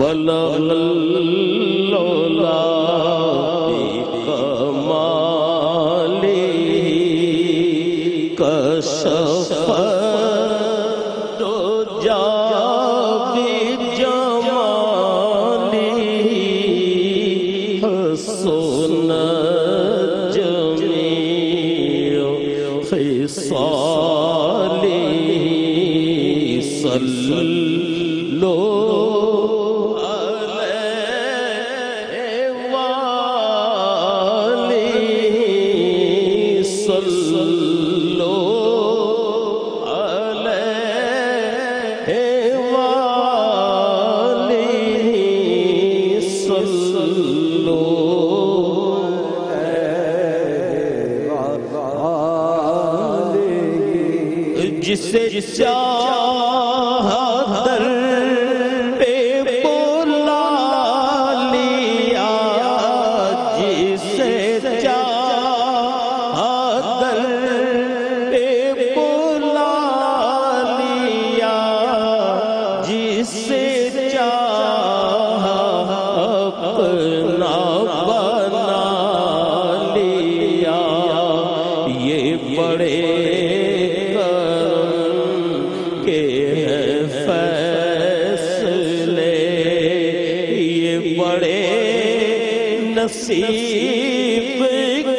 بلغ اللولا بکمالی کشف دو جا بجمالی حسن جمیع خصالی صلو جسے چاہ در پہ بولا لیا جسے چاہ در پہ بولا لیا جس سے نصیب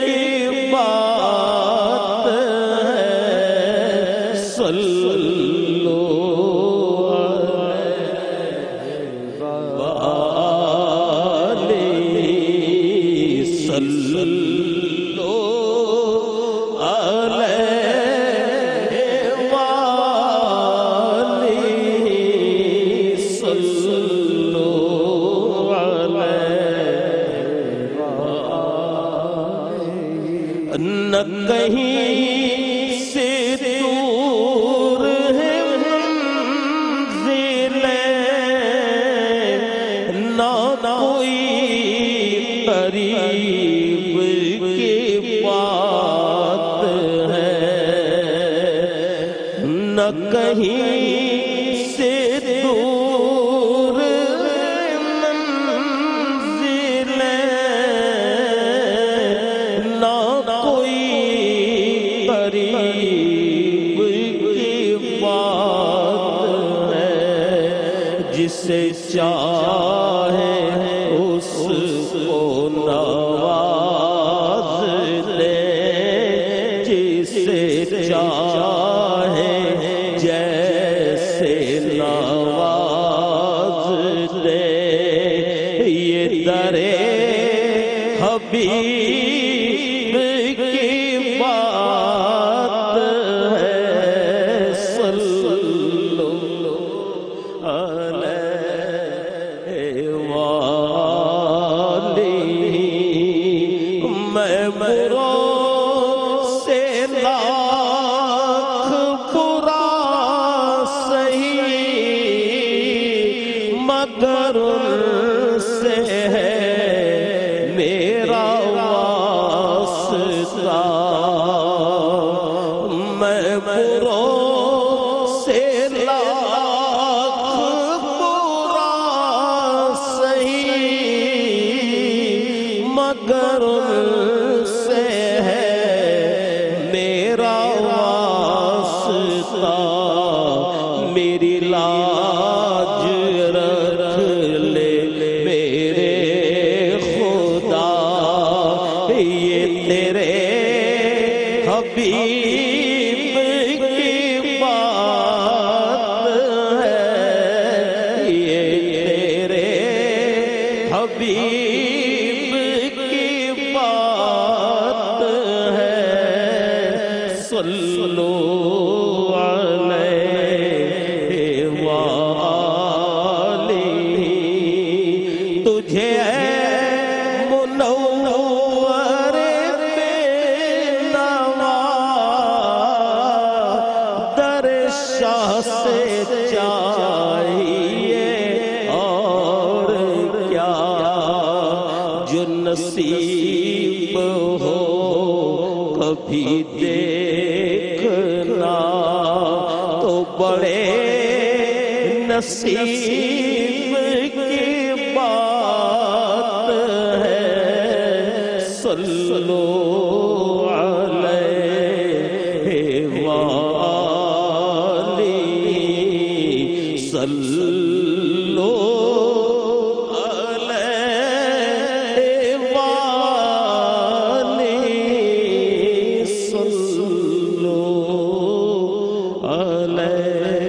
کی بات ہے۔ صلو علیہ نہ کہیں سے دور ہے منزلیں نہ کوئی قریب کی بات ہے نہ کہیں قریب کی بات ہے، جسے چاہے اس کو نواز لے جسے چاہے جیسے نواز لے یہ درے حبیب میں بروں سے لاکھ برا سہی مگر تیرے حبیب کی بات ہے۔ یہ تیرے حبیب کی بات ہے۔ سلو بھی دیکھنا تو بڑے نصیب کی بات ہے۔ سلو لے۔